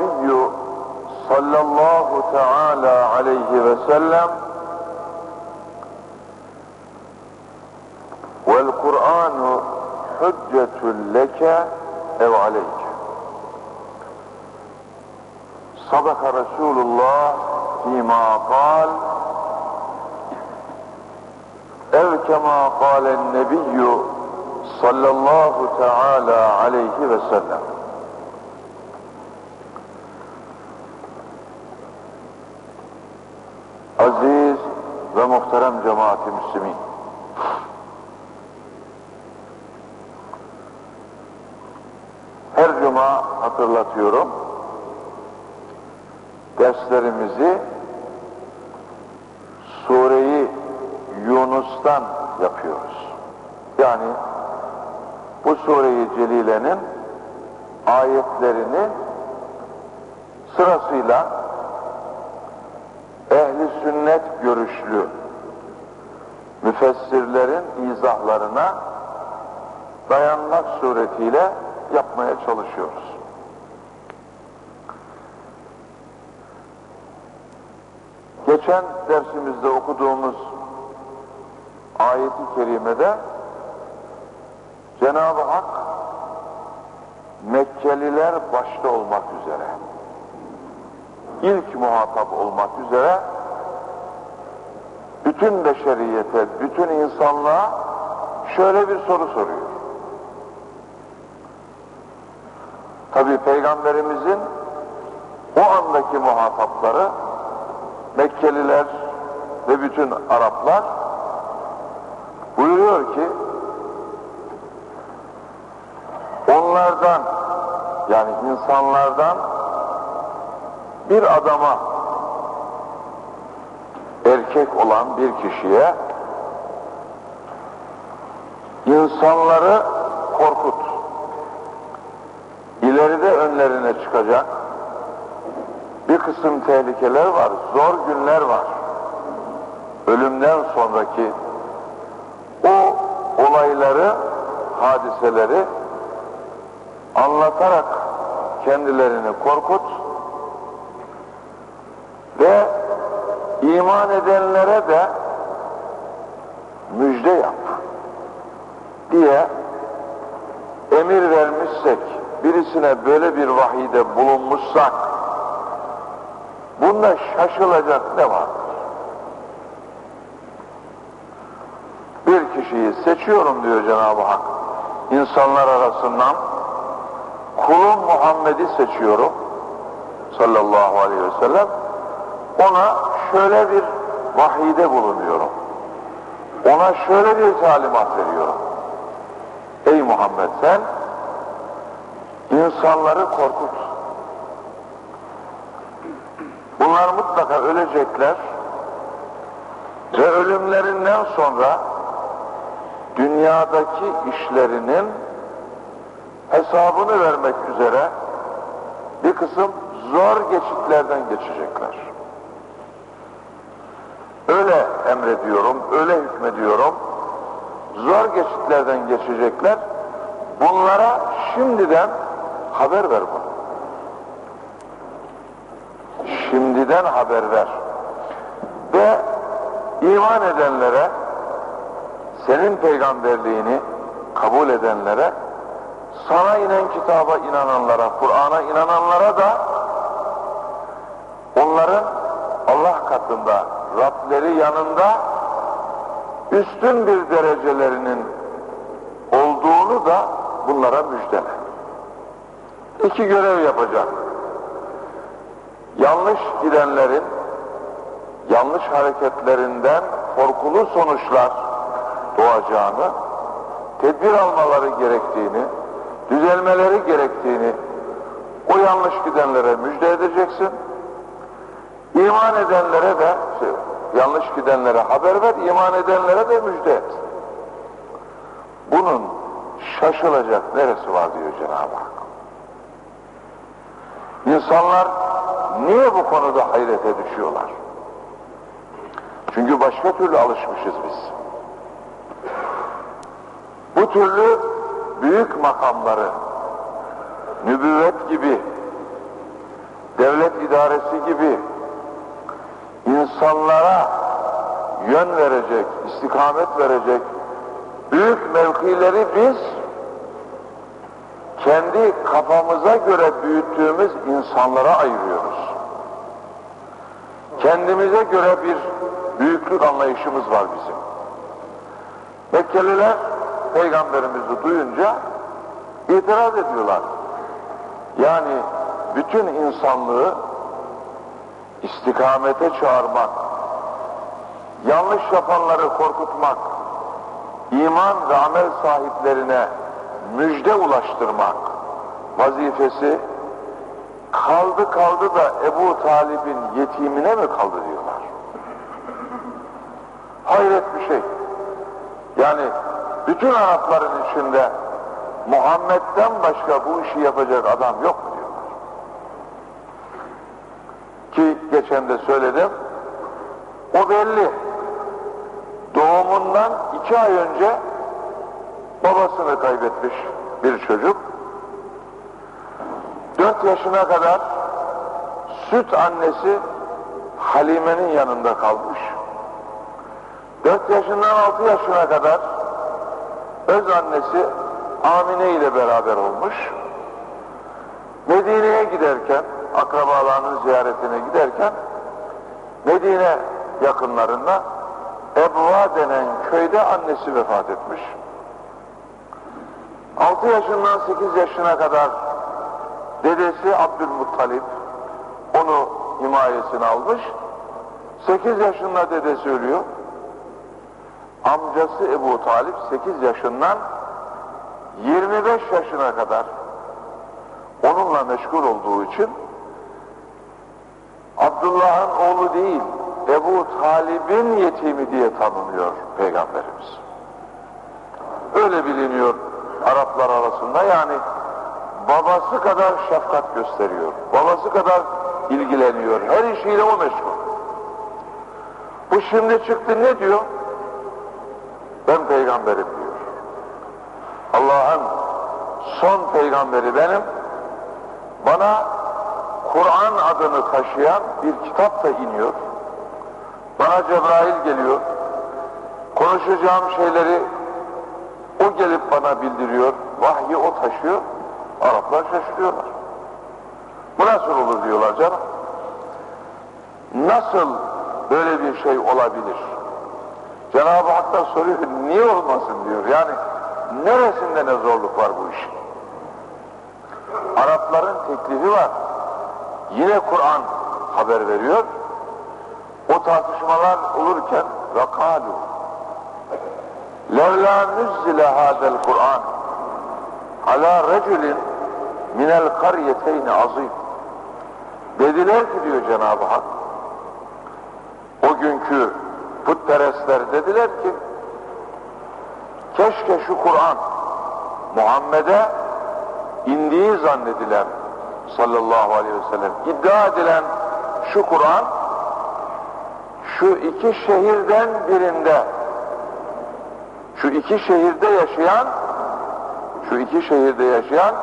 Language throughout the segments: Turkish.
النبي صلى الله تعالى عليه وسلم والقرآن حجة لك أو عليك صدق رسول الله فيما قال أو كما قال النبي صلى الله تعالى عليه وسلم müslümin. Her cuma hatırlatıyorum. Derslerimizi sureyi Yunus'tan yapıyoruz. Yani bu sureyi celilenin ayetlerini sırasıyla müfessirlerin izahlarına dayanmak suretiyle yapmaya çalışıyoruz. Geçen dersimizde okuduğumuz ayeti kerimede Cenab-ı Hak Mekkeliler başta olmak üzere ilk muhatap olmak üzere bütün beşeriyete, bütün insanlığa şöyle bir soru soruyor. Tabi Peygamberimizin o andaki muhatapları Mekkeliler ve bütün Araplar buyuruyor ki onlardan yani insanlardan bir adama erkek olan bir kişiye insanları korkut. İleride önlerine çıkacak bir kısım tehlikeler var, zor günler var. Ölümden sonraki o olayları, hadiseleri anlatarak kendilerini korkut ve iman edenlere de müjde yap diye emir vermişsek, birisine böyle bir vahide bulunmuşsak, bunda şaşılacak ne var? Bir kişiyi seçiyorum diyor Cenab-ı Hak. İnsanlar arasından kulum Muhammed'i seçiyorum sallallahu aleyhi ve sellem. Ona şöyle bir vahide bulunuyorum. Ona şöyle bir talimat veriyorum. Ey Muhammed sen insanları korkut. Bunlar mutlaka ölecekler ve ölümlerinden sonra dünyadaki işlerinin hesabını vermek üzere bir kısım zor geçitlerden geçecekler. Öyle emrediyorum, öyle hükmediyorum. Zor geçitlerden geçecekler. Bunlara şimdiden haber ver bunu. Şimdiden haber ver. Ve iman edenlere, senin peygamberliğini kabul edenlere, sana inen kitaba inananlara, Kur'an'a inananlara da onların Allah katında, Rableri yanında üstün bir derecelerinin olduğunu da bunlara müjdele. İki görev yapacak. Yanlış gidenlerin yanlış hareketlerinden korkulu sonuçlar doğacağını, tedbir almaları gerektiğini, düzelmeleri gerektiğini o yanlış gidenlere müjde edeceksin. İman edenlere de şey, yanlış gidenlere haber ver, iman edenlere de müjde et. Bunun şaşılacak neresi var diyor Cenab-ı Hak. İnsanlar niye bu konuda hayrete düşüyorlar? Çünkü başka türlü alışmışız biz. Bu türlü büyük makamları, nübüvvet gibi, idaresi gibi insanlara yön verecek, istikamet verecek büyük mevkileri biz kendi kafamıza göre büyüttüğümüz insanlara ayırıyoruz. Kendimize göre bir büyüklük anlayışımız var bizim. Mekkeliler peygamberimizi duyunca itiraz ediyorlar. Yani bütün insanlığı istikamete çağırmak, yanlış yapanları korkutmak, iman ve amel sahiplerine müjde ulaştırmak vazifesi kaldı kaldı da Ebu Talib'in yetimine mi kaldı diyorlar. Hayret bir şey. Yani bütün Arapların içinde Muhammed'den başka bu işi yapacak adam yok mu diyorlar. Ki geçen de söyledim, o belli. Doğumundan iki ay önce babasını kaybetmiş bir çocuk. Dört yaşına kadar süt annesi Halime'nin yanında kalmış. Dört yaşından altı yaşına kadar öz annesi Amine ile beraber olmuş. Medine'ye giderken, akrabalarının ziyaretine giderken Medine yakınlarında Ebva denen köyde annesi vefat etmiş. 6 yaşından 8 yaşına kadar dedesi Abdülmuttalip onu himayesine almış. 8 yaşında dedesi ölüyor. Amcası Ebu Talip 8 yaşından 25 yaşına kadar onunla meşgul olduğu için Abdullah'ın oğlu değil, Ebu Talib'in yetimi diye tanınıyor Peygamberimiz. Öyle biliniyor Araplar arasında yani babası kadar şefkat gösteriyor. Babası kadar ilgileniyor. Her işiyle o meşgul. Bu şimdi çıktı ne diyor? Ben peygamberim diyor. Allah'ın son peygamberi benim. Bana Kur'an adını taşıyan bir kitap da iniyor. Bana Cebrail geliyor. Konuşacağım şeyleri o gelip bana bildiriyor. Vahyi o taşıyor. Araplar şaşırıyorlar. Bu nasıl olur diyorlar canım. Nasıl böyle bir şey olabilir? Cenab-ı Hak da soruyor, niye olmasın diyor. Yani neresinde ne zorluk var bu işin? Arapların teklifi var. Yine Kur'an haber veriyor. O tartışmalar olurken vekalu levla nüzzile hadel Kur'an ala reculin minel karyeteyni azim dediler ki diyor Cenab-ı Hak o günkü putperestler dediler ki keşke şu Kur'an Muhammed'e indiği zannedilen sallallahu aleyhi ve sellem iddia edilen şu Kur'an şu iki şehirden birinde şu iki şehirde yaşayan şu iki şehirde yaşayan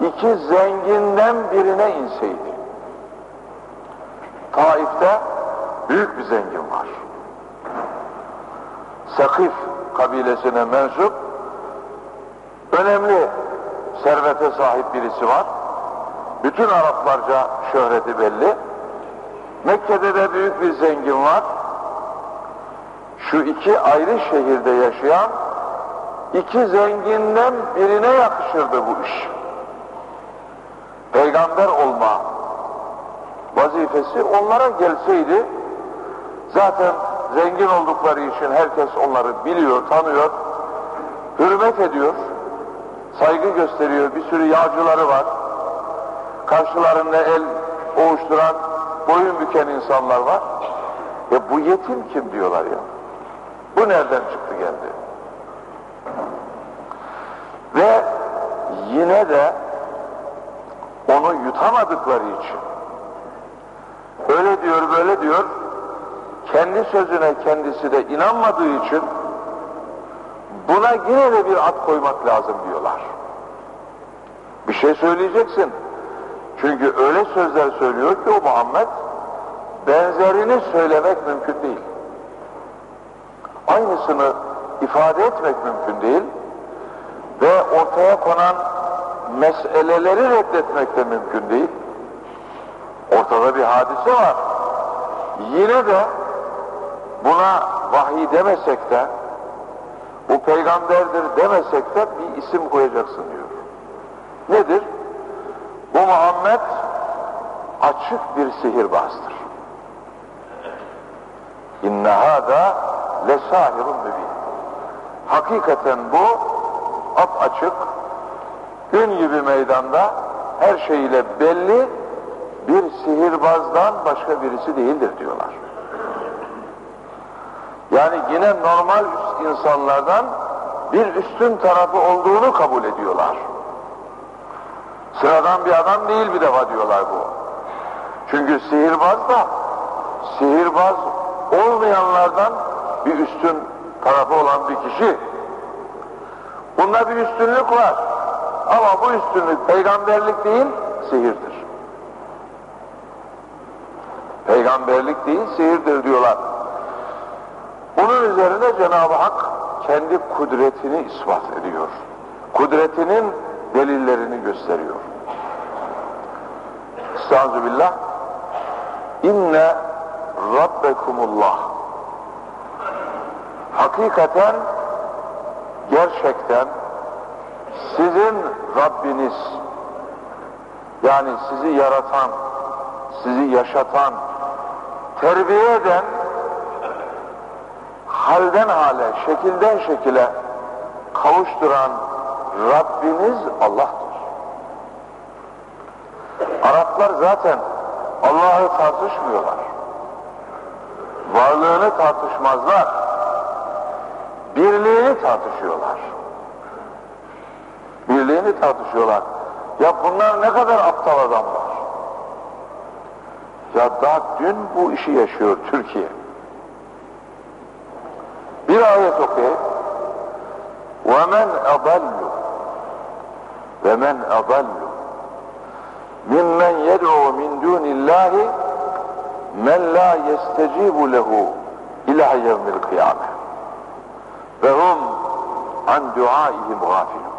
iki zenginden birine inseydi. Taif'te büyük bir zengin var. Sakif kabilesine mensup önemli servete sahip birisi var. Bütün Araplarca şöhreti belli. Mekke'de de büyük bir zengin var. Şu iki ayrı şehirde yaşayan iki zenginden birine yakışırdı bu iş. Peygamber olma vazifesi onlara gelseydi zaten zengin oldukları için herkes onları biliyor, tanıyor, hürmet ediyor, saygı gösteriyor, bir sürü yağcıları var. Karşılarında el ovuşturan, boyun büken insanlar var. Ya bu yetim kim diyorlar ya. Bu nereden çıktı geldi? Ve yine de onu yutamadıkları için öyle diyor böyle diyor kendi sözüne kendisi de inanmadığı için buna yine de bir ad koymak lazım diyorlar. Bir şey söyleyeceksin. Çünkü öyle sözler söylüyor ki o Muhammed benzerini söylemek mümkün değil. Aynısını ifade etmek mümkün değil ve ortaya konan meseleleri reddetmek de mümkün değil. Ortada bir hadise var. Yine de buna vahiy demesek de bu peygamberdir demesek de bir isim koyacaksın diyor. Nedir? Bu Muhammed açık bir sihirbazdır. İnne hâdâ lesâhirun mübin. Hakikaten bu ap açık, gün gibi meydanda her şeyiyle belli bir sihirbazdan başka birisi değildir diyorlar. Yani yine normal insanlardan bir üstün tarafı olduğunu kabul ediyorlar. Sıradan bir adam değil bir defa diyorlar bu. Çünkü sihirbaz da sihirbaz olmayanlardan bir üstün tarafı olan bir kişi. Bunda bir üstünlük var. Ama bu üstünlük peygamberlik değil, sihirdir. Peygamberlik değil, sihirdir diyorlar. Bunun üzerine Cenab-ı Hak kendi kudretini ispat ediyor. Kudretinin delillerini gösteriyor. Estağfirullah. İnne Rabbekumullah. Hakikaten gerçekten sizin Rabbiniz yani sizi yaratan, sizi yaşatan, terbiye eden, halden hale, şekilden şekile kavuşturan Rabbiniz Allah'tır. Araplar zaten Allah'ı tartışmıyorlar. Varlığını tartışmazlar. Birliğini tartışıyorlar. Birliğini tartışıyorlar. Ya bunlar ne kadar aptal adamlar. Ya daha dün bu işi yaşıyor Türkiye. Bir ayet okuyayım. وَمَنْ أَضَلُّ ve men adallu mimmen yed'u min dunillahi men la yestecibu lehu ila yevmil kıyame ve hum an duaihim gafilun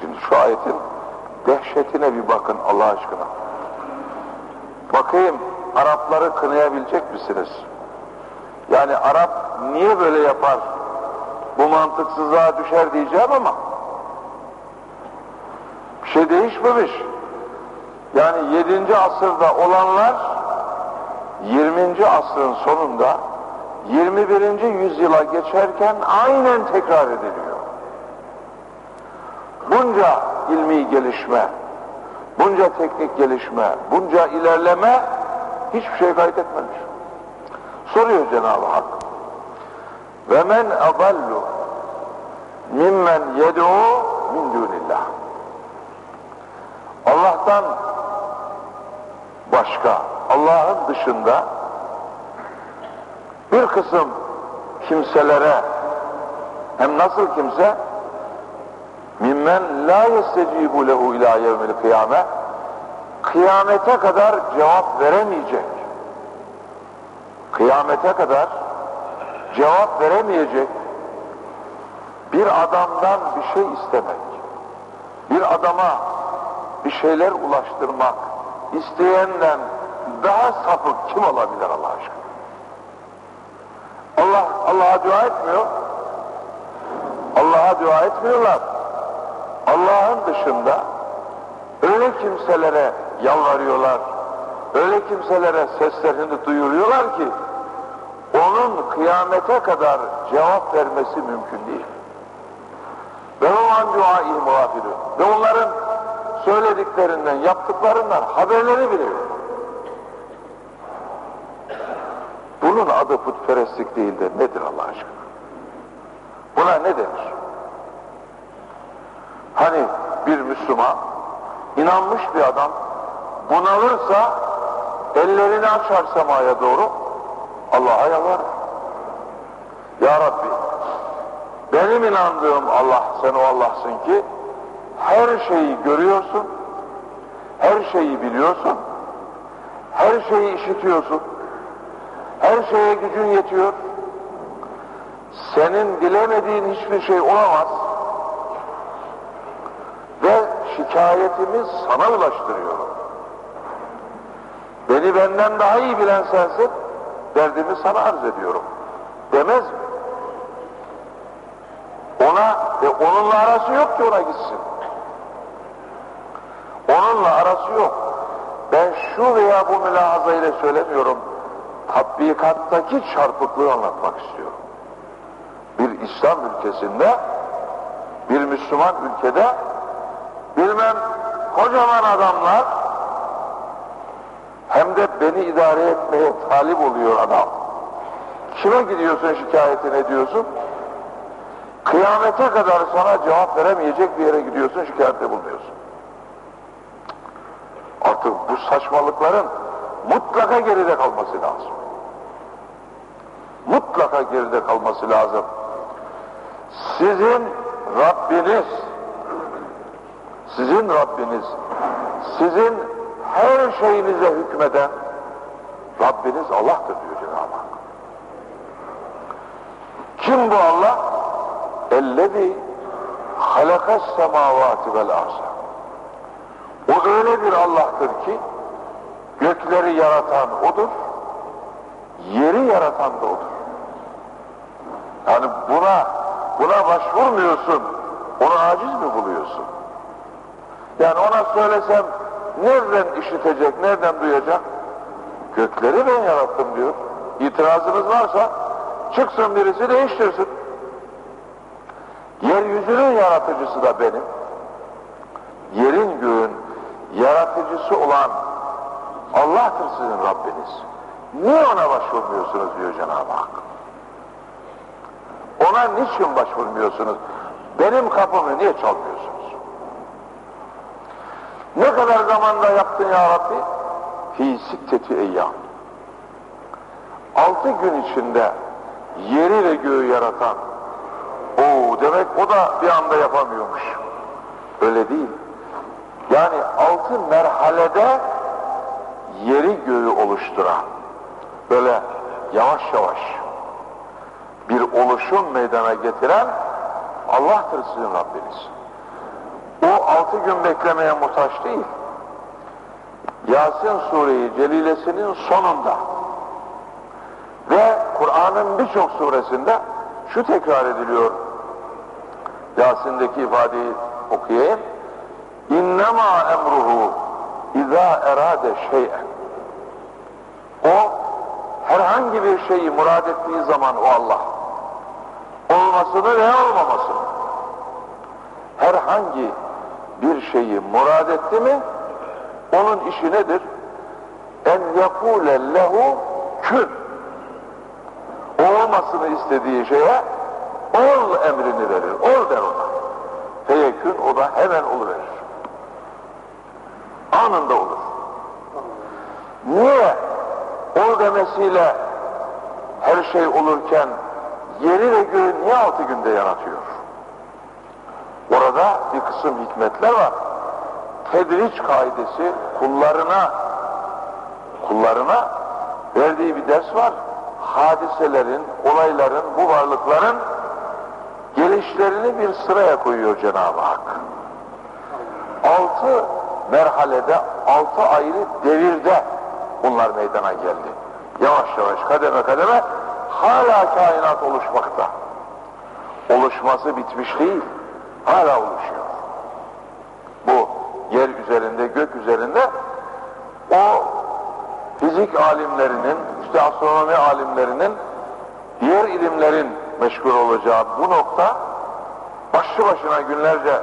şimdi şu ayetin dehşetine bir bakın Allah aşkına bakayım Arapları kınayabilecek misiniz? Yani Arap niye böyle yapar? Bu mantıksızlığa düşer diyeceğim ama değişmemiş. Yani 7. asırda olanlar 20. asrın sonunda 21. yüzyıla geçerken aynen tekrar ediliyor. Bunca ilmi gelişme, bunca teknik gelişme, bunca ilerleme hiçbir şey kaydetmemiş. Soruyor Cenab-ı Hak. Ve men adallu mimmen yed'u min dunillah. Allah'tan başka, Allah'ın dışında bir kısım kimselere hem nasıl kimse mimmen la yestecibu lehu ila yevmil kıyame kıyamete kadar cevap veremeyecek. Kıyamete kadar cevap veremeyecek bir adamdan bir şey istemek, bir adama bir şeyler ulaştırmak isteyenden daha sapık kim olabilir Allah aşkına? Allah Allah'a dua etmiyor. Allah'a dua etmiyorlar. Allah'ın dışında öyle kimselere yalvarıyorlar, öyle kimselere seslerini duyuruyorlar ki onun kıyamete kadar cevap vermesi mümkün değil. Ve o an duayı muhafirü. Ve onların söylediklerinden, yaptıklarından haberleri bile yok. Bunun adı putperestlik değil de nedir Allah aşkına? Buna ne denir? Hani bir Müslüman, inanmış bir adam bunalırsa ellerini açar semaya doğru Allah'a yalvarır. Ya Rabbi benim inandığım Allah sen o Allah'sın ki her şeyi görüyorsun, her şeyi biliyorsun, her şeyi işitiyorsun, her şeye gücün yetiyor. Senin bilemediğin hiçbir şey olamaz. Ve şikayetimi sana ulaştırıyorum. Beni benden daha iyi bilen sensin, derdimi sana arz ediyorum. Demez mi? Ona ve onunla arası yok ki ona gitsin. Onunla arası yok. Ben şu veya bu mülahaza ile söylemiyorum. Tatbikattaki çarpıklığı anlatmak istiyorum. Bir İslam ülkesinde, bir Müslüman ülkede bilmem kocaman adamlar hem de beni idare etmeye talip oluyor adam. Kime gidiyorsun şikayetini ediyorsun? Kıyamete kadar sana cevap veremeyecek bir yere gidiyorsun şikayette bulunuyorsun artık bu saçmalıkların mutlaka geride kalması lazım. Mutlaka geride kalması lazım. Sizin Rabbiniz, sizin Rabbiniz, sizin her şeyinize hükmeden Rabbiniz Allah'tır diyor Cenab-ı Hak. Kim bu Allah? Ellezî halakas semâvâti vel arsa öyle bir Allah'tır ki gökleri yaratan O'dur, yeri yaratan da O'dur. Yani buna buna başvurmuyorsun, onu aciz mi buluyorsun? Yani ona söylesem nereden işitecek, nereden duyacak? Gökleri ben yarattım diyor. İtirazınız varsa çıksın birisi değiştirsin. Yeryüzünün yaratıcısı da benim. Yerin göğün yaratıcısı olan Allah'tır sizin Rabbiniz. Niye ona başvurmuyorsunuz diyor Cenab-ı Hak. Ona niçin başvurmuyorsunuz? Benim kapımı niye çalmıyorsunuz? Ne kadar zamanda yaptın ya Rabbi? Fi sitteti eyyam. Altı gün içinde yeri ve göğü yaratan o demek o da bir anda yapamıyormuş. Öyle değil. Yani altı merhalede yeri göğü oluşturan böyle yavaş yavaş bir oluşum meydana getiren Allah'tır sizin Rabbiniz. O altı gün beklemeye muhtaç değil. Yasin Sureyi Celilesinin sonunda ve Kur'an'ın birçok suresinde şu tekrar ediliyor. Yasin'deki ifadeyi okuyayım. İnnemâ emruhu izâ erâde şey'en. O herhangi bir şeyi murad ettiği zaman o Allah olmasını veya olmamasını herhangi bir şeyi murad etti mi onun işi nedir? En yakule lehu kün olmasını istediği şeye ol emrini verir. Ol der ona. Feyekün o da hemen oluverir. Anında olur. Niye ol demesiyle her şey olurken yeri ve göğü niye altı günde yaratıyor? Orada bir kısım hikmetler var. Tedriç kaidesi kullarına kullarına verdiği bir ders var. Hadiselerin, olayların, bu varlıkların gelişlerini bir sıraya koyuyor Cenab-ı Hak. Altı merhalede, altı ayrı devirde bunlar meydana geldi. Yavaş yavaş, kademe kademe hala kainat oluşmakta. Oluşması bitmiş değil, hala oluşuyor. Bu yer üzerinde, gök üzerinde o fizik alimlerinin, işte astronomi alimlerinin diğer ilimlerin meşgul olacağı bu nokta başlı başına günlerce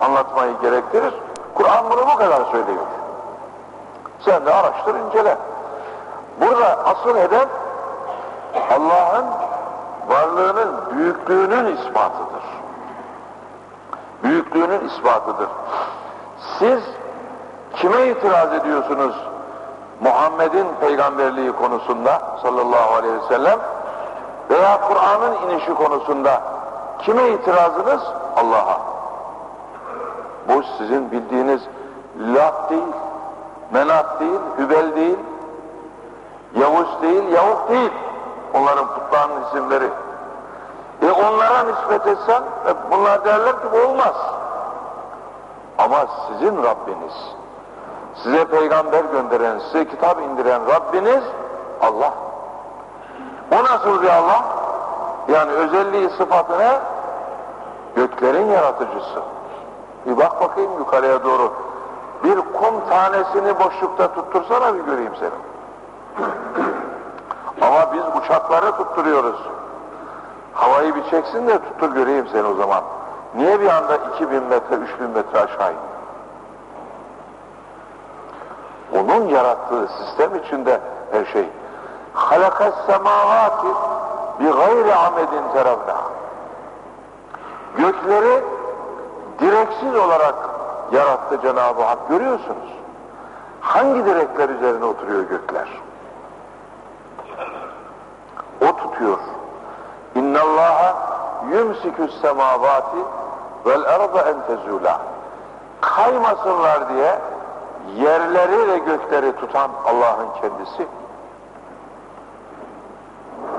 anlatmayı gerektirir. Kur'an bunu bu kadar söylüyor. Sen de araştır, incele. Burada asıl hedef Allah'ın varlığının büyüklüğünün ispatıdır. Büyüklüğünün ispatıdır. Siz kime itiraz ediyorsunuz Muhammed'in peygamberliği konusunda sallallahu aleyhi ve sellem veya Kur'an'ın inişi konusunda kime itirazınız? Allah'a. Bu sizin bildiğiniz laf değil, Menat değil, Hübel değil, Yavuz değil, Yavuk değil. Onların putlarının isimleri. E onlara nispet etsen, e bunlar derler ki olmaz. Ama sizin Rabbiniz, size peygamber gönderen, size kitap indiren Rabbiniz Allah. O nasıl bir Allah? Yani özelliği sıfatı ne? Göklerin yaratıcısı. Bir bak bakayım yukarıya doğru. Bir kum tanesini boşlukta tuttursana bir göreyim seni. Ama biz uçakları tutturuyoruz. Havayı bir çeksin de tuttur göreyim seni o zaman. Niye bir anda 2000 metre, 3000 metre aşağı indin? Onun yarattığı sistem içinde her şey. Halakas semavati bi gayri amedin teravna. Gökleri direksiz olarak yarattı Cenab-ı Hak görüyorsunuz. Hangi direkler üzerine oturuyor gökler? O tutuyor. İnna Allaha yumsikus semavati vel arda en tezula. Kaymasınlar diye yerleri ve gökleri tutan Allah'ın kendisi.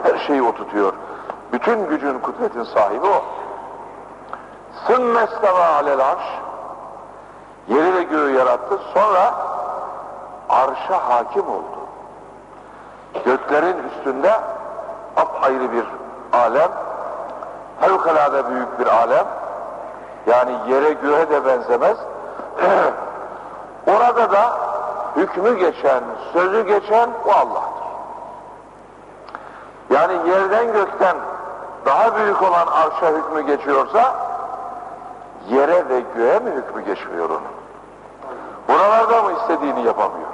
Her şeyi o tutuyor. Bütün gücün, kudretin sahibi o. Sümmesteva alel arş. Yeri ve göğü yarattı. Sonra arşa hakim oldu. Göklerin üstünde ayrı bir alem, fevkalade büyük bir alem, yani yere göğe de benzemez. Orada da hükmü geçen, sözü geçen o Allah'tır. Yani yerden gökten daha büyük olan arşa hükmü geçiyorsa, yere ve göğe mi hükmü geçmiyor onun? Buralarda mı istediğini yapamıyor?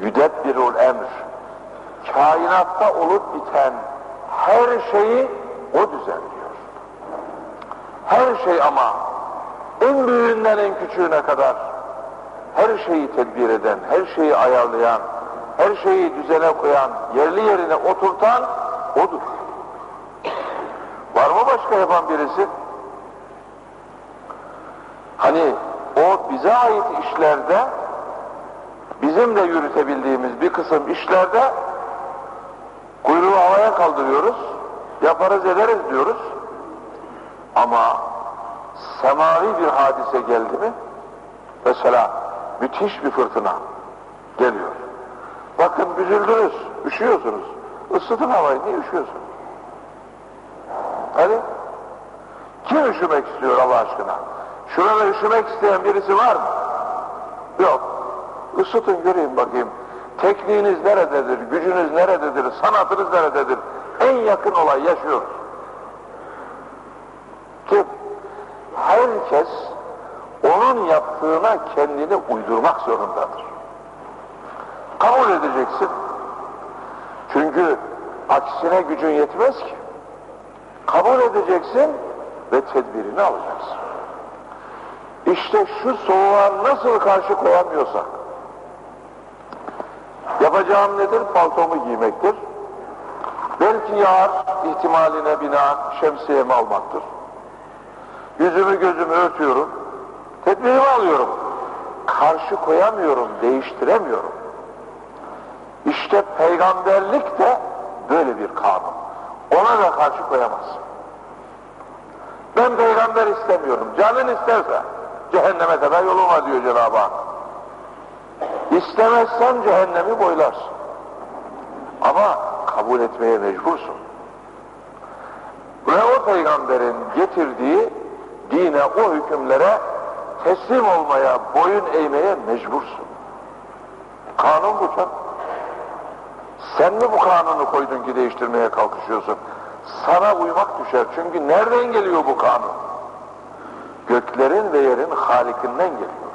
Yüdebbirul emr. Kainatta olup biten her şeyi o düzenliyor. Her şey ama en büyüğünden en küçüğüne kadar her şeyi tedbir eden, her şeyi ayarlayan, her şeyi düzene koyan, yerli yerine oturtan odur. Var mı başka yapan birisi? Hani o bize ait işlerde bizim de yürütebildiğimiz bir kısım işlerde kuyruğu havaya kaldırıyoruz, yaparız ederiz diyoruz. Ama semavi bir hadise geldi mi, mesela müthiş bir fırtına geliyor. Bakın üzüldünüz, üşüyorsunuz. Isıtın havayı, niye üşüyorsunuz? Hadi. Kim üşümek istiyor Allah aşkına? Şurada üşümek isteyen birisi var mı? Yok. Isıtın göreyim bakayım. Tekniğiniz nerededir, gücünüz nerededir, sanatınız nerededir? En yakın olay yaşıyoruz. Kim? Herkes onun yaptığına kendini uydurmak zorundadır. Kabul edeceksin. Çünkü aksine gücün yetmez ki. Kabul edeceksin ve tedbirini alacaksın. İşte şu soğuğa nasıl karşı koyamıyorsak, yapacağım nedir? Paltomu giymektir. Belki yağar ihtimaline bina şemsiyemi almaktır. Yüzümü gözümü örtüyorum. Tedbirimi alıyorum. Karşı koyamıyorum, değiştiremiyorum. İşte peygamberlik de böyle bir kanun. Ona da karşı koyamazsın. Ben peygamber istemiyorum. Canın isterse cehenneme kadar yolum var diyor Cenab-ı Hak. İstemezsen cehennemi boylarsın. Ama kabul etmeye mecbursun. Ve o peygamberin getirdiği dine, o hükümlere teslim olmaya, boyun eğmeye mecbursun. Kanun bu canım. Sen mi bu kanunu koydun ki değiştirmeye kalkışıyorsun? Sana uymak düşer. Çünkü nereden geliyor bu kanun? Göklerin ve yerin halikinden geliyor.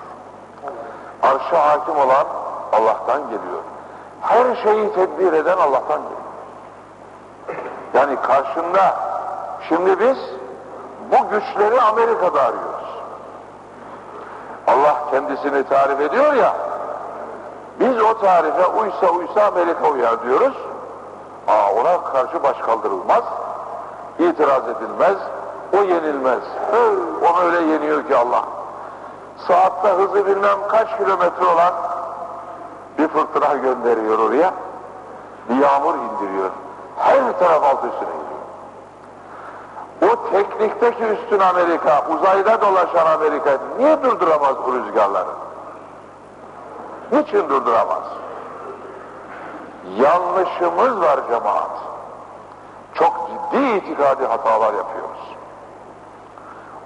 Arşa hakim olan Allah'tan geliyor. Her şeyi tedbir eden Allah'tan geliyor. Yani karşında şimdi biz bu güçleri Amerika'da arıyoruz. Allah kendisini tarif ediyor ya biz o tarife uysa uysa Amerika uyar diyoruz. Aa, ona karşı baş kaldırılmaz, itiraz edilmez, o yenilmez. Onu öyle yeniyor ki Allah. saatte hızı bilmem kaç kilometre olan bir fırtına gönderiyor oraya. Bir yağmur indiriyor. Her taraf alt üstüne gidiyor. O teknikteki üstün Amerika, uzayda dolaşan Amerika niye durduramaz bu rüzgarları? Niçin durduramaz? Yanlışımız var cemaat. Çok ciddi itikadi hatalar yapıyoruz.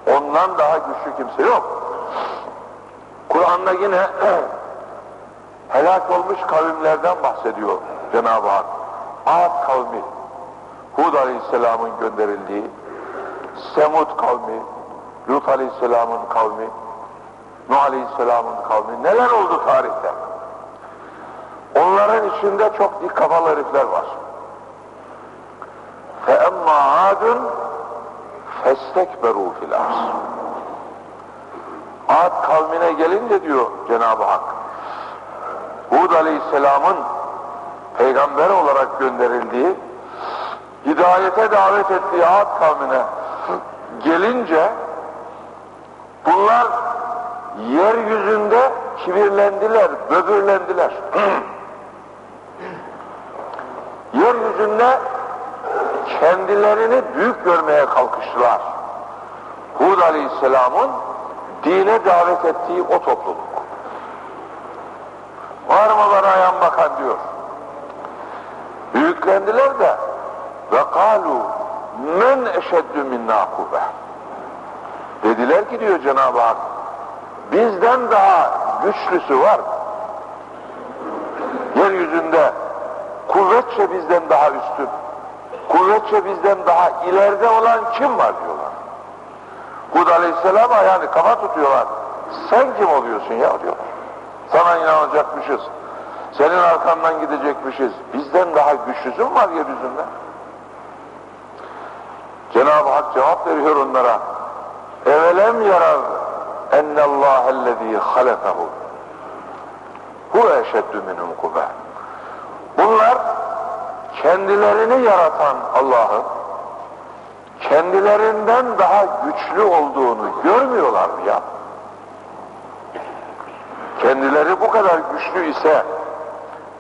Ondan daha güçlü kimse yok. Kur'an'da yine helak olmuş kavimlerden bahsediyor Cenab-ı Hak. Ad kavmi, Hud Aleyhisselam'ın gönderildiği, Semud kavmi, Lut Aleyhisselam'ın kavmi, Nuh Aleyhisselam'ın kavmi, neler oldu tarihte? Onların içinde çok dik kafalı herifler var. فَاَمَّا عَادٌ festekberu fil arz. Ad kavmine gelince diyor Cenab-ı Hak, Hud Aleyhisselam'ın peygamber olarak gönderildiği, hidayete davet ettiği Ad kavmine gelince bunlar yeryüzünde kibirlendiler, böbürlendiler. yeryüzünde kendilerini büyük görmeye kalkıştılar. Hud Aleyhisselam'ın dine davet ettiği o topluluk. Var mı bana yan bakan diyor. Büyüklendiler de ve kalu men eşeddü minna kuvve. Dediler ki diyor Cenab-ı Hak bizden daha güçlüsü var. Yeryüzünde kuvvetçe bizden daha üstün, kuvvetçe bizden daha ileride olan kim var diyorlar. Hud Aleyhisselam'a yani kafa tutuyorlar. Sen kim oluyorsun ya diyorlar. Sana inanacakmışız. Senin arkandan gidecekmişiz. Bizden daha güçlüsü mü var yeryüzünde? Cenab-ı Hak cevap veriyor onlara. Evelem yarar ennallâhellezî halekahu huve eşeddü minhum kuvve. Bunlar kendilerini yaratan Allah'ın kendilerinden daha güçlü olduğunu görmüyorlar mı ya? Kendileri bu kadar güçlü ise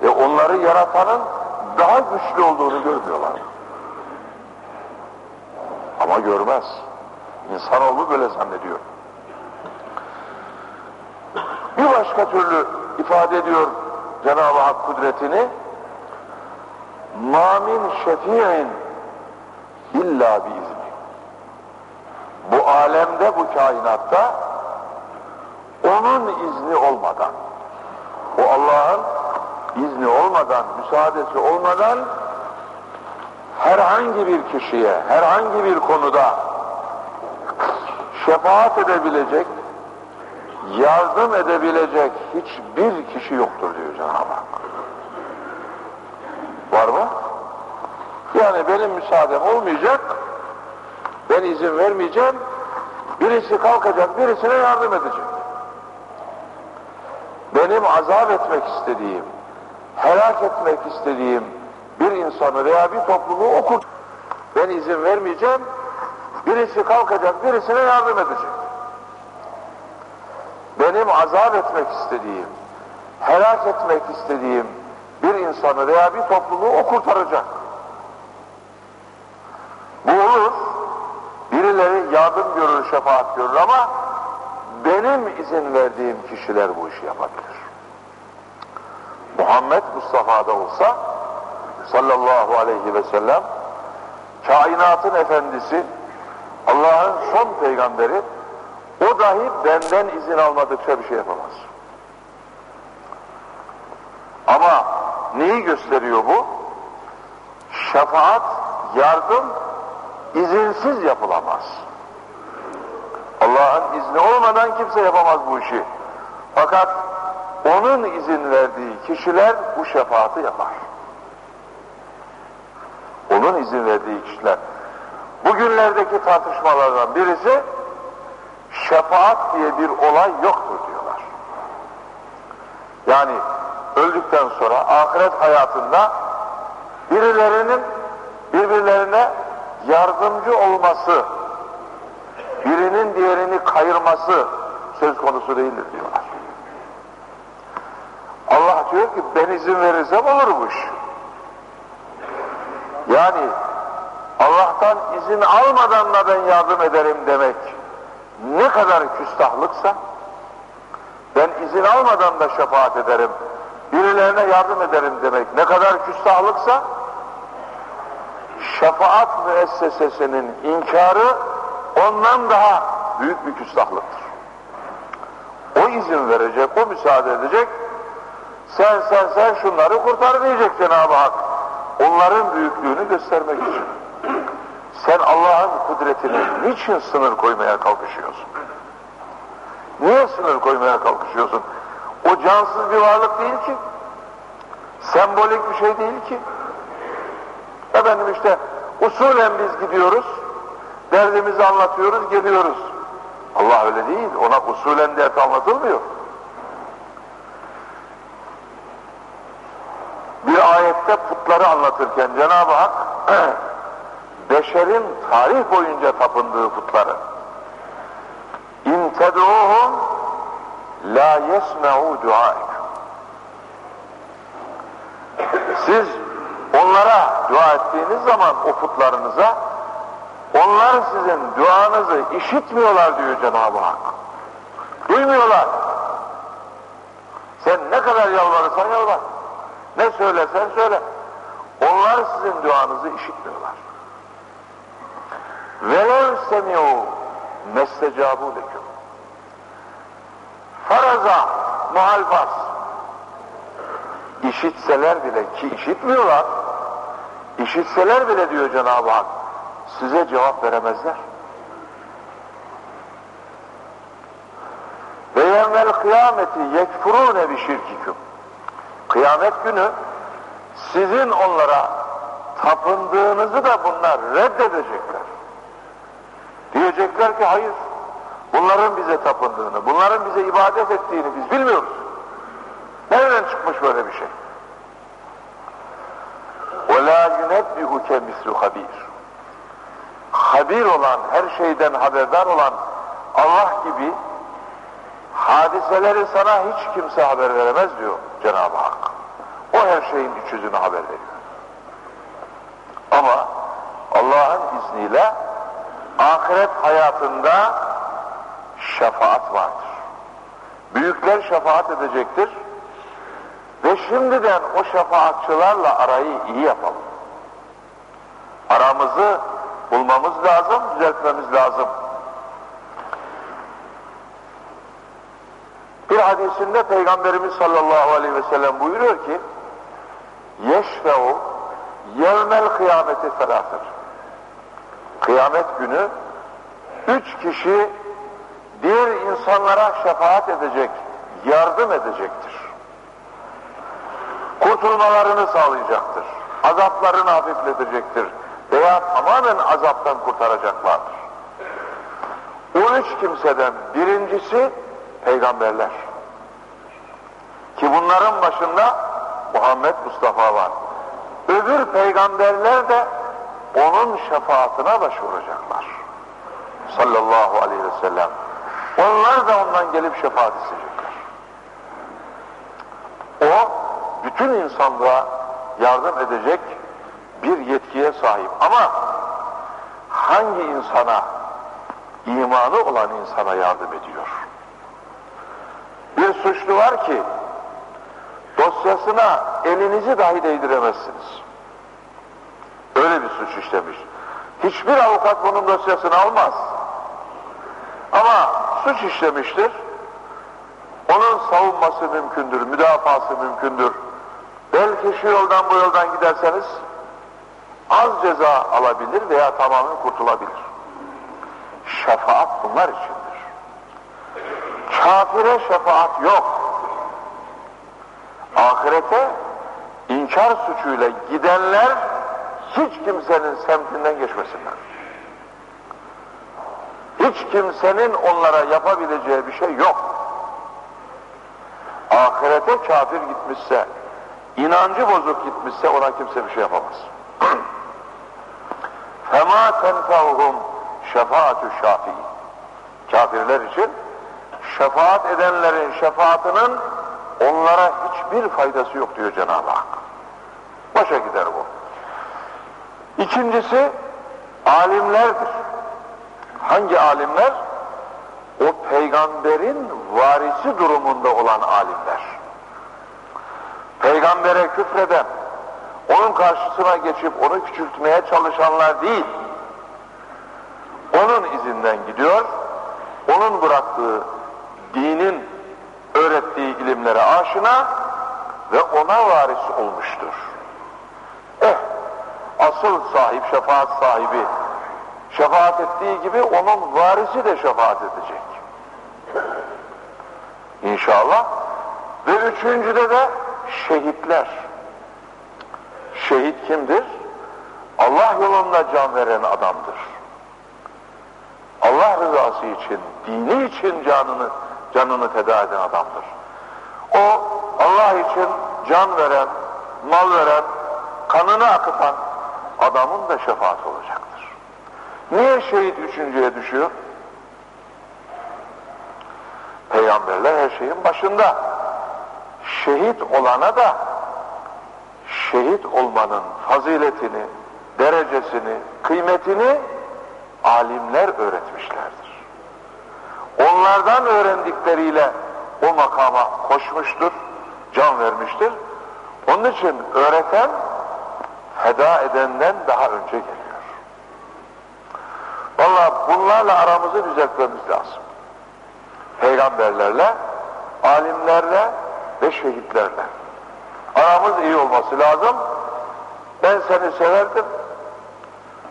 e onları yaratanın daha güçlü olduğunu görmüyorlar. Ama görmez. İnsanoğlu böyle zannediyor. Bir başka türlü ifade ediyor Cenab-ı Hak kudretini mamin şefi'in illa biizni. Bu alemde, bu kainatta onun izni olmadan, o Allah'ın izni olmadan, müsaadesi olmadan herhangi bir kişiye, herhangi bir konuda şefaat edebilecek, yardım edebilecek hiçbir kişi yoktur diyor Cenab-ı Hak. Var mı? Yani benim müsaadem olmayacak, ben izin vermeyeceğim, birisi kalkacak, birisine yardım edecek. Benim azap etmek istediğim, helak etmek istediğim bir insanı veya bir topluluğu okur. Ben izin vermeyeceğim, birisi kalkacak, birisine yardım edecek. Benim azap etmek istediğim, helak etmek istediğim insanı veya bir topluluğu o kurtaracak. Bu olur, birileri yardım görür, şefaat görür ama benim izin verdiğim kişiler bu işi yapabilir. Muhammed Mustafa'da olsa sallallahu aleyhi ve sellem kainatın efendisi Allah'ın son peygamberi o dahi benden izin almadıkça bir şey yapamaz. Ama neyi gösteriyor bu? Şefaat, yardım izinsiz yapılamaz. Allah'ın izni olmadan kimse yapamaz bu işi. Fakat onun izin verdiği kişiler bu şefaati yapar. Onun izin verdiği kişiler. Bugünlerdeki tartışmalardan birisi şefaat diye bir olay yoktur diyorlar. Yani öldükten sonra ahiret hayatında birilerinin birbirlerine yardımcı olması, birinin diğerini kayırması söz konusu değildir diyorlar. Allah diyor ki ben izin verirsem olurmuş. Yani Allah'tan izin almadan da ben yardım ederim demek ne kadar küstahlıksa ben izin almadan da şefaat ederim birilerine yardım ederim demek ne kadar küstahlıksa şefaat müessesesinin inkarı ondan daha büyük bir küstahlıktır. O izin verecek, o müsaade edecek. Sen sen sen şunları kurtar diyecek Cenab-ı Hak. Onların büyüklüğünü göstermek için. Sen Allah'ın kudretine niçin sınır koymaya kalkışıyorsun? Niye sınır koymaya kalkışıyorsun? O cansız bir varlık değil ki. Sembolik bir şey değil ki. Efendim işte usulen biz gidiyoruz, derdimizi anlatıyoruz, geliyoruz. Allah öyle değil, ona usulen dert anlatılmıyor. Bir ayette putları anlatırken Cenab-ı Hak beşerin tarih boyunca tapındığı putları İn ted'uhum la yesme'u duaik Siz onlara dua ettiğiniz zaman o putlarınıza onlar sizin duanızı işitmiyorlar diyor Cenab-ı Hak. Duymuyorlar. Sen ne kadar yalvarırsan yalvar. Ne söylesen söyle. Onlar sizin duanızı işitmiyorlar. Velev semi'u mestecabu leküm. Faraza muhal farz. İşitseler bile ki işitmiyorlar. İşitseler bile diyor Cenab-ı Hak size cevap veremezler. Ve yevmel kıyameti yekfurune bi şirkiküm. Kıyamet günü sizin onlara tapındığınızı da bunlar reddedecekler. Diyecekler ki hayır, bunların bize tapındığını, bunların bize ibadet ettiğini biz bilmiyoruz. Nereden çıkmış böyle bir şey? وَلَا يُنَبِّئُكَ مِسْلُ خَب۪يرٍ Habir olan, her şeyden haberdar olan Allah gibi hadiseleri sana hiç kimse haber veremez diyor Cenab-ı Hak. O her şeyin iç yüzünü haber veriyor. Ama Allah'ın izniyle ahiret hayatında şefaat vardır. Büyükler şefaat edecektir. Ve şimdiden o şefaatçılarla arayı iyi yapalım. Aramızı bulmamız lazım, düzeltmemiz lazım. Bir hadisinde Peygamberimiz sallallahu aleyhi ve sellem buyuruyor ki yeşfe'u yevmel kıyameti felatır. Kıyamet günü üç kişi diğer insanlara şefaat edecek, yardım edecektir. Kurtulmalarını sağlayacaktır. Azaplarını hafifletecektir. Veya tamamen azaptan kurtaracaklardır. O üç kimseden birincisi peygamberler. Ki bunların başında Muhammed Mustafa var. Öbür peygamberler de onun şefaatine başvuracaklar. Sallallahu aleyhi ve sellem. Onlar da ondan gelip şefaat isteyecekler. O bütün insanlığa yardım edecek bir yetkiye sahip. Ama hangi insana, imanı olan insana yardım ediyor? Bir suçlu var ki dosyasına elinizi dahi değdiremezsiniz. Öyle bir suç işlemiş. Hiçbir avukat bunun dosyasını almaz. Suç işlemiştir. Onun savunması mümkündür, müdafası mümkündür. Belki şu yoldan bu yoldan giderseniz az ceza alabilir veya tamamen kurtulabilir. Şefaat bunlar içindir. Kafire şefaat yok. Ahirete inkar suçuyla gidenler hiç kimsenin semtinden geçmesinler Hiç kimsenin onlara yapabileceği bir şey yok. Ahirete kafir gitmişse, inancı bozuk gitmişse ona kimse bir şey yapamaz. فَمَا تَنْفَعُهُمْ şefaatü şafii. Kafirler için şefaat edenlerin şefaatinin onlara hiçbir faydası yok diyor Cenab-ı Hak. Başa gider bu. İkincisi alimlerdir. Hangi alimler? O peygamberin varisi durumunda olan alimler. Peygambere küfreden, onun karşısına geçip onu küçültmeye çalışanlar değil, onun izinden gidiyor, onun bıraktığı dinin öğrettiği ilimlere aşina ve ona varis olmuştur. Eh, asıl sahip, şefaat sahibi şefaat ettiği gibi onun varisi de şefaat edecek. İnşallah. Ve üçüncüde de şehitler. Şehit kimdir? Allah yolunda can veren adamdır. Allah rızası için, dini için canını canını feda eden adamdır. O Allah için can veren, mal veren, kanını akıtan adamın da şefaat olacaktır. Niye şehit üçüncüye düşüyor? Peygamberler her şeyin başında. Şehit olana da şehit olmanın faziletini, derecesini, kıymetini alimler öğretmişlerdir. Onlardan öğrendikleriyle o makama koşmuştur, can vermiştir. Onun için öğreten feda edenden daha önce geliyor. Valla bunlarla aramızı düzeltmemiz lazım. Peygamberlerle, alimlerle ve şehitlerle. Aramız iyi olması lazım. Ben seni severdim.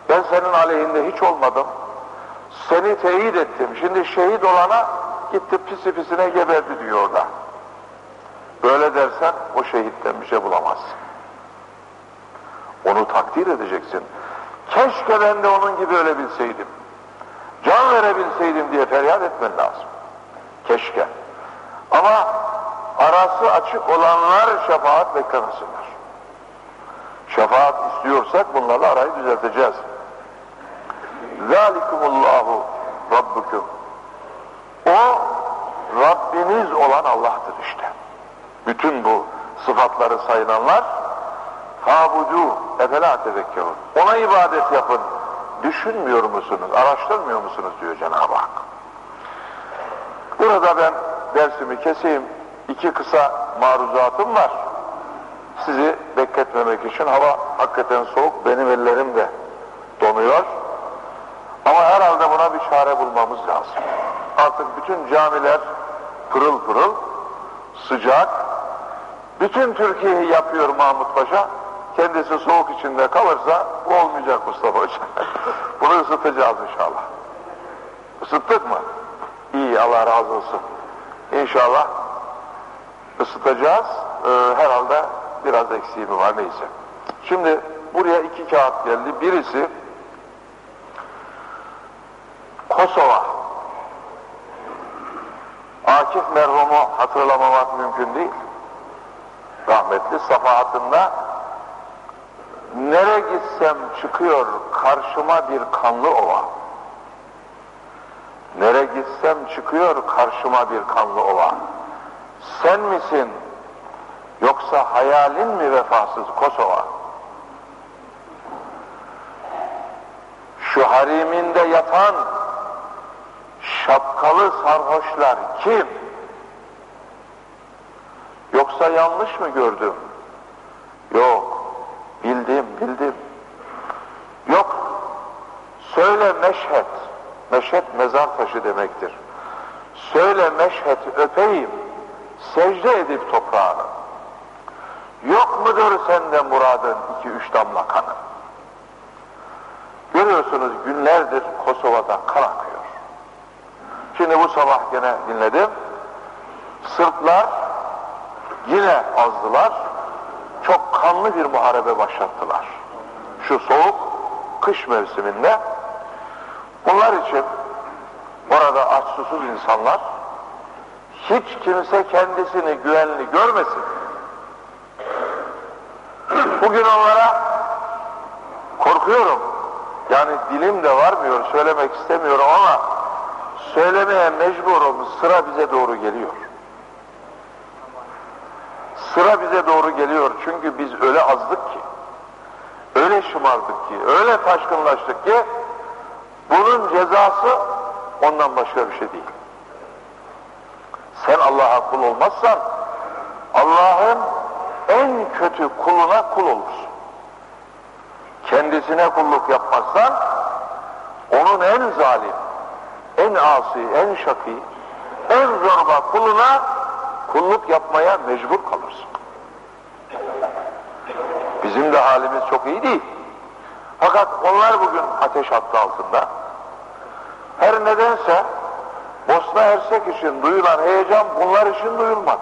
Ben senin aleyhinde hiç olmadım. Seni teyit ettim. Şimdi şehit olana gitti pisi pisine geberdi diyor orada. Böyle dersen o şehitten bir şey bulamazsın. Onu takdir edeceksin. Keşke ben de onun gibi ölebilseydim. Can verebilseydim diye feryat etmen lazım. Keşke. Ama arası açık olanlar şefaat beklemesinler. Şefaat istiyorsak bunlarla arayı düzelteceğiz. Zalikumullahu Rabbukum. O Rabbiniz olan Allah'tır işte. Bütün bu sıfatları sayılanlar Fabudu efela tefekkerun. Ona ibadet yapın. Düşünmüyor musunuz? Araştırmıyor musunuz? diyor Cenab-ı Hak. Burada ben dersimi keseyim. İki kısa maruzatım var. Sizi bekletmemek için hava hakikaten soğuk. Benim ellerim de donuyor. Ama herhalde buna bir çare bulmamız lazım. Artık bütün camiler pırıl pırıl, sıcak. Bütün Türkiye'yi yapıyor Mahmut Paşa. Kendisi soğuk içinde kalırsa bu olmayacak Mustafa Hoca. Bunu ısıtacağız inşallah. Isıttık mı? İyi Allah razı olsun. İnşallah ısıtacağız. Ee, herhalde biraz eksiğimi var neyse. Şimdi buraya iki kağıt geldi. Birisi Kosova. Akif merhumu hatırlamamak mümkün değil. Rahmetli safahatında nere gitsem çıkıyor karşıma bir kanlı ova. Nere gitsem çıkıyor karşıma bir kanlı ova. Sen misin yoksa hayalin mi vefasız Kosova? Şu hariminde yatan şapkalı sarhoşlar kim? Yoksa yanlış mı gördüm? Yok. Bildim. Yok. Söyle meşhet. Meşhet mezar taşı demektir. Söyle meşhet öpeyim. Secde edip toprağını. Yok mudur sende muradın iki üç damla kanı? Görüyorsunuz günlerdir Kosova'da kan akıyor. Şimdi bu sabah gene dinledim. Sırplar yine azdılar. Çok kanlı bir muharebe başlattılar. Şu soğuk kış mevsiminde bunlar için orada aç susuz insanlar hiç kimse kendisini güvenli görmesin. Bugün onlara korkuyorum. Yani dilim de varmıyor, söylemek istemiyorum ama söylemeye mecburum sıra bize doğru geliyor. Sıra bize doğru geliyor çünkü biz öyle azdık ki, öyle şımardık ki, öyle taşkınlaştık ki bunun cezası ondan başka bir şey değil. Sen Allah'a kul olmazsan Allah'ın en kötü kuluna kul olursun. Kendisine kulluk yapmazsan onun en zalim, en asi, en şakî, en zorba kuluna kulluk yapmaya mecbur kalırsın. Bizim de halimiz çok iyi değil. Fakat onlar bugün ateş hattı altında. Her nedense Bosna Hersek için duyulan heyecan bunlar için duyulmadı.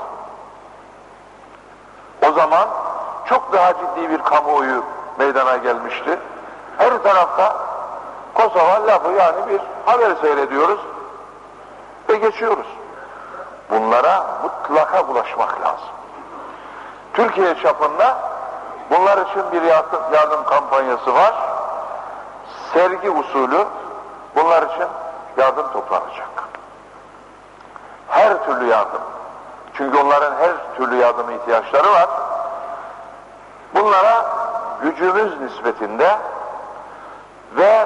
O zaman çok daha ciddi bir kamuoyu meydana gelmişti. Her tarafta Kosova lafı yani bir haber seyrediyoruz ve geçiyoruz. Bunlara mutlaka bulaşmak lazım. Türkiye çapında bunlar için bir yardım kampanyası var. Sergi usulü bunlar için yardım toplanacak. Her türlü yardım. Çünkü onların her türlü yardıma ihtiyaçları var. Bunlara gücümüz nispetinde ve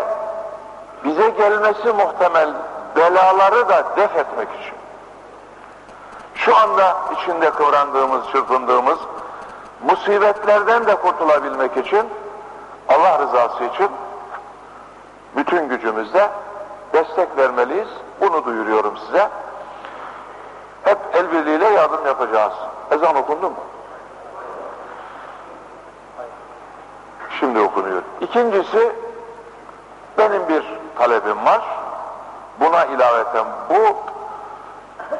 bize gelmesi muhtemel belaları da def etmek için şu anda içinde kıvrandığımız, çırpındığımız musibetlerden de kurtulabilmek için Allah rızası için bütün gücümüzle destek vermeliyiz. Bunu duyuruyorum size. Hep el birliğiyle yardım yapacağız. Ezan okundu mu? Şimdi okunuyor. İkincisi benim bir talebim var. Buna ilaveten bu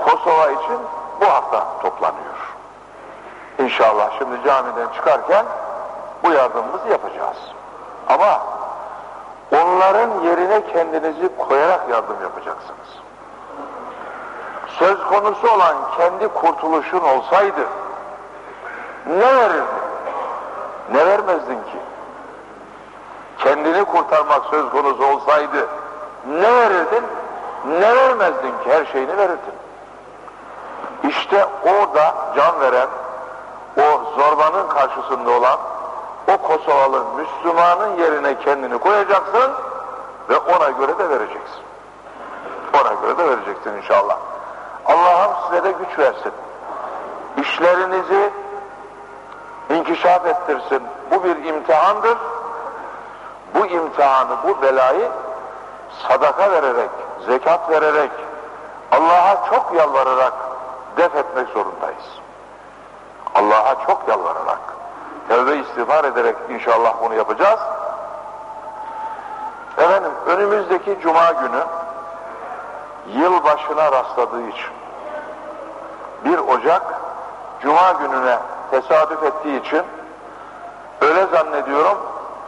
Kosova için bu hafta toplanıyor. İnşallah şimdi camiden çıkarken bu yardımımızı yapacağız. Ama onların yerine kendinizi koyarak yardım yapacaksınız. Söz konusu olan kendi kurtuluşun olsaydı ne verirdin? Ne vermezdin ki? Kendini kurtarmak söz konusu olsaydı ne verirdin? Ne vermezdin ki? Her şeyini verirdin. İşte orada can veren, o zorbanın karşısında olan o Kosovalı Müslümanın yerine kendini koyacaksın ve ona göre de vereceksin. Ona göre de vereceksin inşallah. Allah'ım size de güç versin. İşlerinizi inkişaf ettirsin. Bu bir imtihandır. Bu imtihanı, bu belayı sadaka vererek, zekat vererek, Allah'a çok yalvararak def etmek zorundayız. Allah'a çok yalvararak, tevbe istiğfar ederek inşallah bunu yapacağız. Efendim önümüzdeki cuma günü yıl başına rastladığı için 1 Ocak cuma gününe tesadüf ettiği için öyle zannediyorum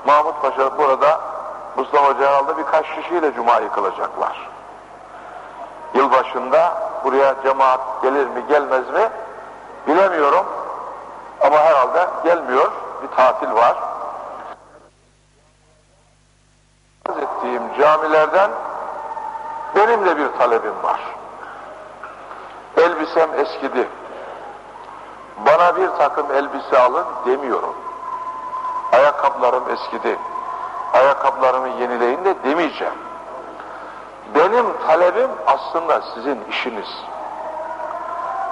Mahmut Paşa burada Mustafa Celal'da birkaç kişiyle cumayı kılacaklar. Yılbaşında buraya cemaat gelir mi gelmez mi bilemiyorum ama herhalde gelmiyor bir tatil var. ettiğim camilerden benim de bir talebim var. Elbisem eskidi. Bana bir takım elbise alın demiyorum. Ayakkabılarım eskidi. Ayakkabılarımı yenileyin de demeyeceğim. Benim talebim aslında sizin işiniz.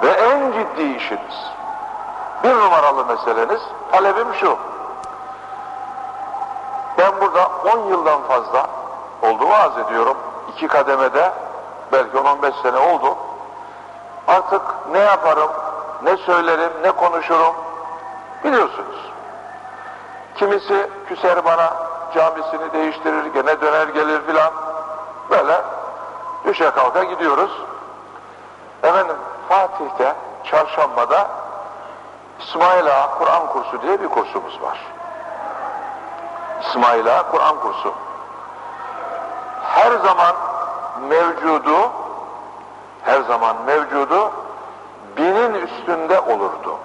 Ve en ciddi işiniz. Bir numaralı meseleniz talebim şu. Ben burada 10 yıldan fazla oldu vaaz ediyorum. iki kademede belki 10-15 sene oldu. Artık ne yaparım, ne söylerim, ne konuşurum biliyorsunuz. Kimisi küser bana camisini değiştirir, gene döner gelir filan. Böyle düşe kalka gidiyoruz. Efendim Fatih'te çarşambada İsmail Ağa Kur'an kursu diye bir kursumuz var. İsmail Ağa Kur'an kursu. Her zaman mevcudu her zaman mevcudu binin üstünde olurdu.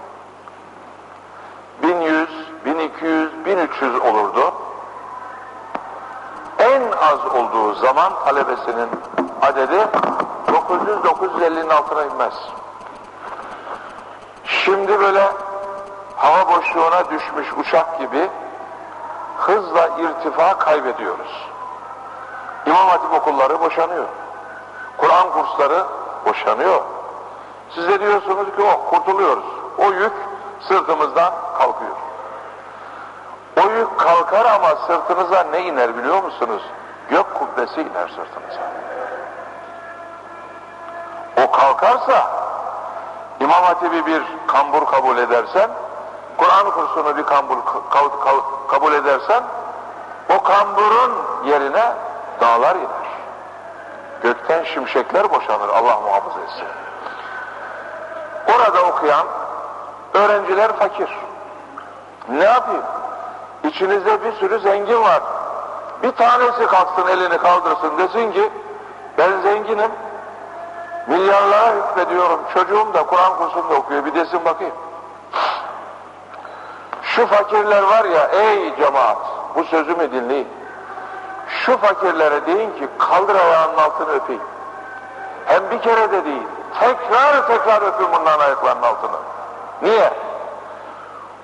1100, 1200, 1300 olurdu. En az olduğu zaman talebesinin adedi 900-950'nin altına inmez. Şimdi böyle hava boşluğuna düşmüş uçak gibi hızla irtifa kaybediyoruz. İmam Hatip okulları boşanıyor. Kur'an kursları boşanıyor. Siz de diyorsunuz ki oh kurtuluyoruz. O yük sırtımızdan kalkıyor. O yük kalkar ama sırtınıza ne iner biliyor musunuz? Kubbesi iner sırtınıza. O kalkarsa İmam Hatip'i bir kambur kabul edersen, Kur'an kursunu bir kambur kabul edersen, o kamburun yerine dağlar iner. Gökten şimşekler boşanır Allah muhafaza etsin. Orada okuyan öğrenciler fakir. Ne yapayım? İçinizde bir sürü zengin var. Bir tanesi kalksın elini kaldırsın desin ki ben zenginim. Milyarlara hükmediyorum. Çocuğum da Kur'an kursunda okuyor. Bir desin bakayım. Şu fakirler var ya ey cemaat bu sözümü dinleyin. Şu fakirlere deyin ki kaldır ayağının altını öpeyim. Hem bir kere de değil. Tekrar tekrar öpün bunların ayaklarının altını. Niye?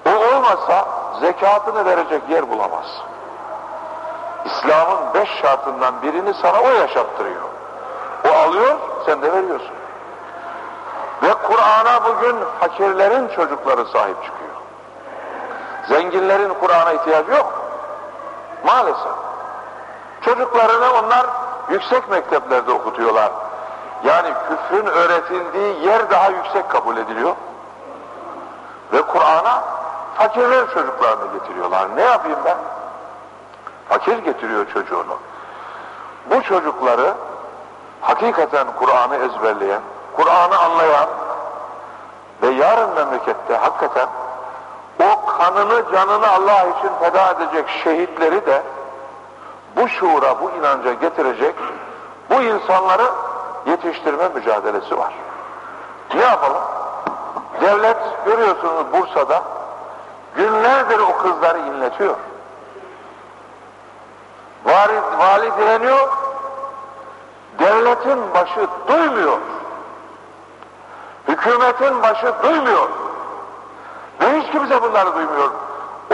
O olmasa zekatını verecek yer bulamaz. İslam'ın beş şartından birini sana o yaşattırıyor. O alıyor, sen de veriyorsun. Ve Kur'an'a bugün fakirlerin çocukları sahip çıkıyor. Zenginlerin Kur'an'a ihtiyacı yok. Maalesef. Çocuklarını onlar yüksek mekteplerde okutuyorlar. Yani küfrün öğretildiği yer daha yüksek kabul ediliyor. Ve Kur'an'a fakirler çocuklarını getiriyorlar. Ne yapayım ben? Fakir getiriyor çocuğunu. Bu çocukları hakikaten Kur'an'ı ezberleyen, Kur'an'ı anlayan ve yarın memlekette hakikaten o kanını canını Allah için feda edecek şehitleri de bu şuura, bu inanca getirecek bu insanları yetiştirme mücadelesi var. Ne yapalım? Devlet görüyorsunuz Bursa'da günlerdir o kızları inletiyor. Vali, vali direniyor, devletin başı duymuyor. Hükümetin başı duymuyor. Ve hiç kimse bunları duymuyor.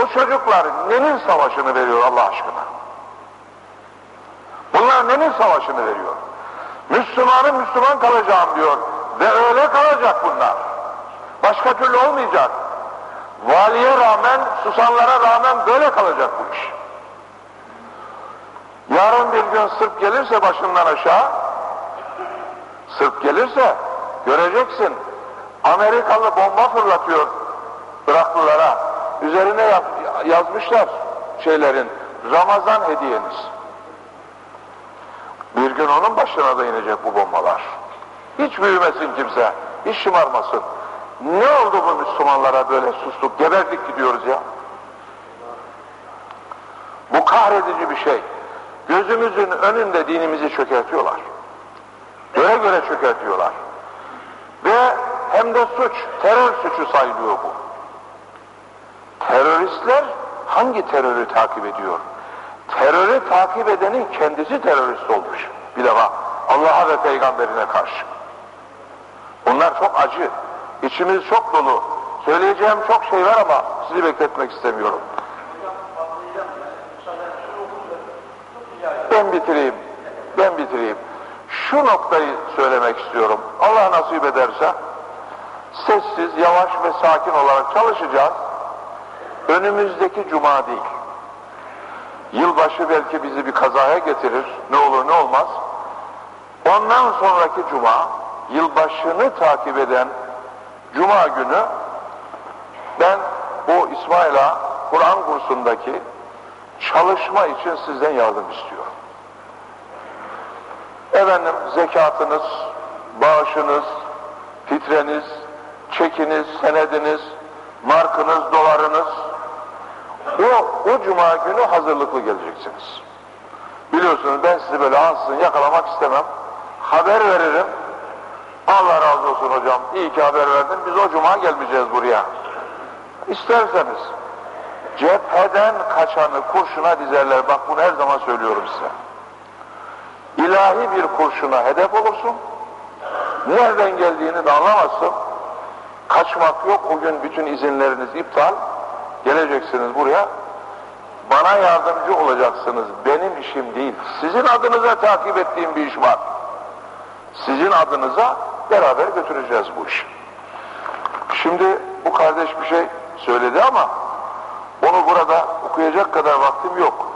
O çocuklar nenin savaşını veriyor Allah aşkına? Bunlar nenin savaşını veriyor? Müslümanın Müslüman kalacağım diyor. Ve öyle kalacak bunlar. Başka türlü olmayacak. Valiye rağmen, susanlara rağmen böyle kalacak bu iş. Yarın bir gün Sırp gelirse başından aşağı, Sırp gelirse göreceksin Amerikalı bomba fırlatıyor Iraklılara. Üzerine yap, yazmışlar şeylerin Ramazan hediyeniz. Bir gün onun başına da inecek bu bombalar. Hiç büyümesin kimse, hiç şımarmasın. Ne oldu bu Müslümanlara böyle sustuk, geberdik gidiyoruz ya. Bu kahredici bir şey. Gözümüzün önünde dinimizi çökertiyorlar. Göre göre çökertiyorlar. Ve hem de suç, terör suçu sayılıyor bu. Teröristler hangi terörü takip ediyor? Terörü takip edenin kendisi terörist olmuş. Bir defa Allah'a ve peygamberine karşı. Bunlar çok acı. İçimiz çok dolu. Söyleyeceğim çok şey var ama sizi bekletmek istemiyorum. Ben bitireyim. Ben bitireyim. Şu noktayı söylemek istiyorum. Allah nasip ederse sessiz, yavaş ve sakin olarak çalışacağız. Önümüzdeki cuma değil. Yılbaşı belki bizi bir kazaya getirir. Ne olur ne olmaz. Ondan sonraki cuma, yılbaşını takip eden cuma günü ben bu İsmaila Kur'an kursundaki çalışma için sizden yardım istiyorum. Efendim zekatınız, bağışınız, fitreniz, çekiniz, senediniz, markınız, dolarınız o, o cuma günü hazırlıklı geleceksiniz. Biliyorsunuz ben sizi böyle ansızın yakalamak istemem. Haber veririm. Allah razı olsun hocam. İyi ki haber verdin. Biz o cuma gelmeyeceğiz buraya. İsterseniz cepheden kaçanı kurşuna dizerler. Bak bunu her zaman söylüyorum size. İlahi bir kurşuna hedef olursun. Nereden geldiğini de anlamazsın. Kaçmak yok. O gün bütün izinleriniz iptal. Geleceksiniz buraya. Bana yardımcı olacaksınız. Benim işim değil. Sizin adınıza takip ettiğim bir iş var. Sizin adınıza beraber götüreceğiz bu işi. Şimdi bu kardeş bir şey söyledi ama onu burada okuyacak kadar vaktim yok.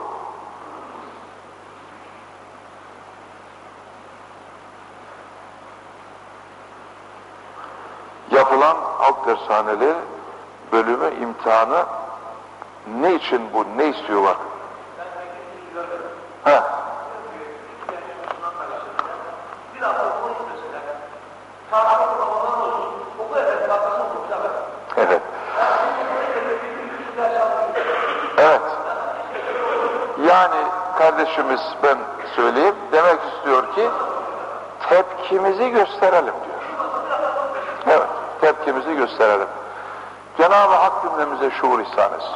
Dershaneleri bölümü imtihanı ne için bu, ne istiyorlar? He. Evet. Evet. Yani kardeşimiz ben söyleyeyim demek istiyor ki tepkimizi gösterelim tepkimizi gösterelim. Cenab-ı Hak cümlemize şuur ihsan etsin.